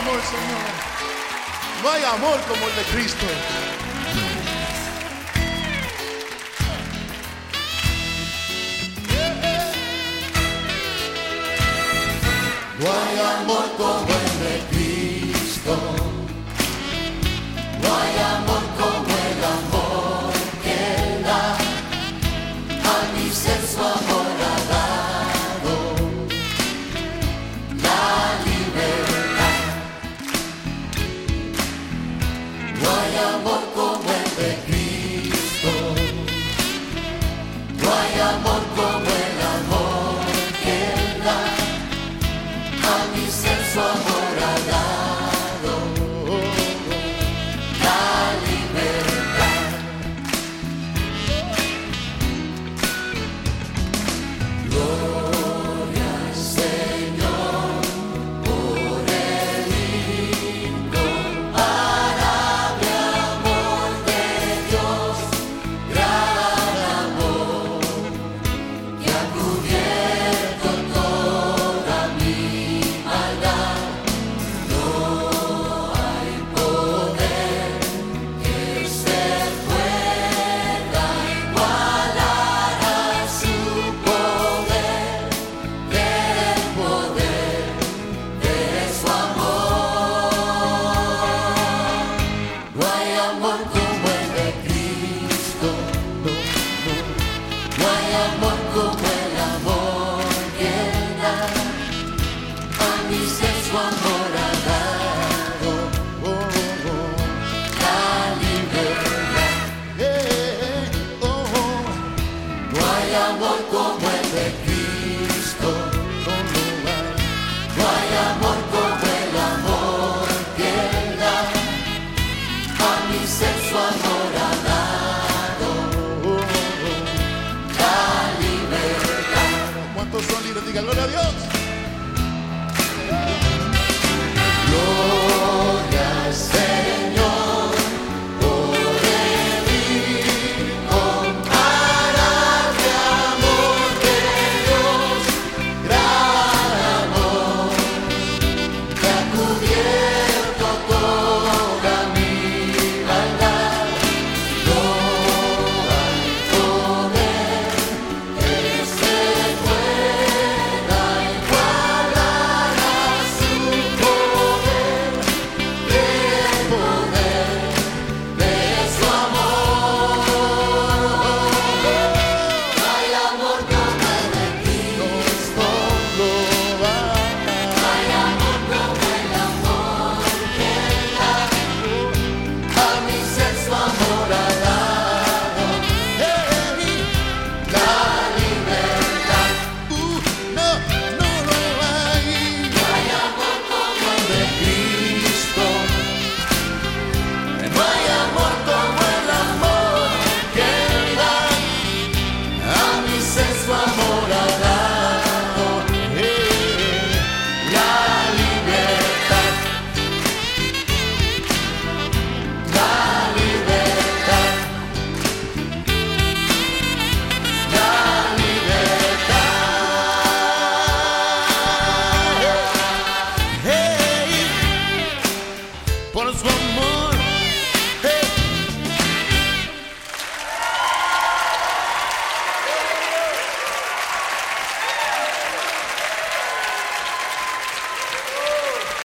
amor, Señor. No hay amor como el de Cristo. No hay amor como el amor como el de Cristo. No hay amor como el amor que da a mis you say But it's one more.